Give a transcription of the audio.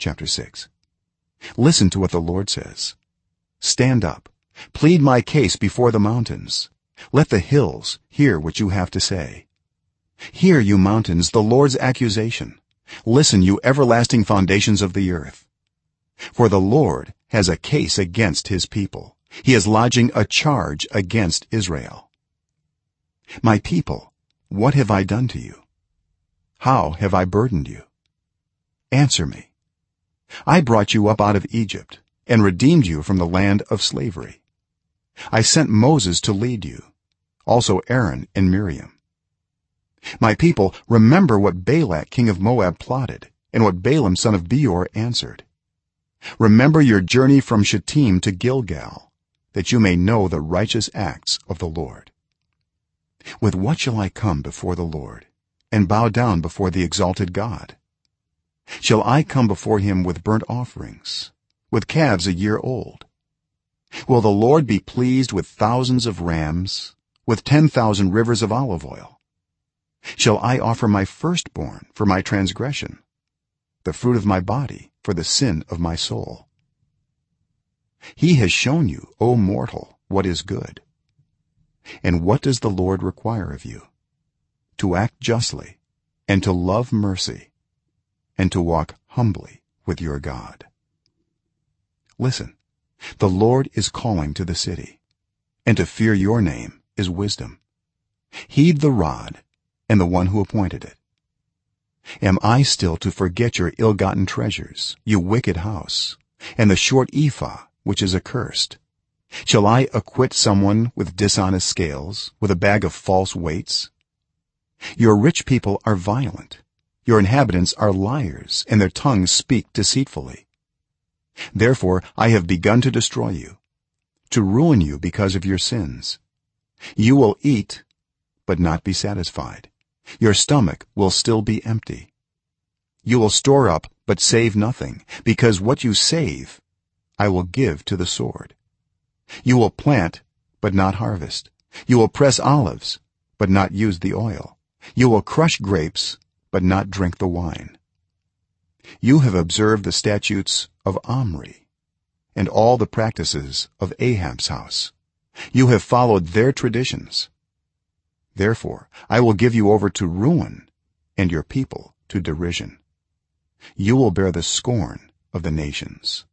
chapter 6 listen to what the lord says. Stand up. Plead my case before the mountains. Let the hills hear what you have to say. Hear you mountains the lord's accusation. Listen you everlasting foundations of the earth. For the lord has a case against his people. He is lodging a charge against israel. My people what have i done to you? How have i burdened you? Answer me i brought you up out of egypt and redeemed you from the land of slavery. I sent moses to lead you also aaron and miriam. My people remember what balak king of moab plotted and what balaam son of beor answered. Remember your journey from shittim to gilgal that you may know the righteous acts of the lord. With what shall i come before the lord and bow down before the exalted god shall i come before him with burnt offerings with calves a year old? Will the lord be pleased with thousands of rams with 10000 rivers of olive oil? Shall i offer my firstborn for my transgression the fruit of my body for the sin of my soul? He has shown you o mortal what is good. And what does the lord require of you? To act justly and to love mercy and to walk humbly with your god. Listen the lord is calling to the city and to fear your name is wisdom. Heed the rod and the one who appointed it. Am i still to forget your ill-gotten treasures you wicked house and the short ephah which is accursed? Shall i acquit someone with dishonest scales with a bag of false weights? Your rich people are violent your inhabitants are liars and their tongues speak deceitfully. Therefore i have begun to destroy you to ruin you because of your sins. You will eat but not be satisfied. Your stomach will still be empty. You will store up but save nothing because what you save i will give to the sword. You will plant but not harvest. You will press olives but not use the oil. You will crush grapes but not drink the wine. You have observed the statutes of omri and all the practices of ahab's house. You have followed their traditions. Therefore i will give you over to ruin and your people to derision. You will bear the scorn of the nations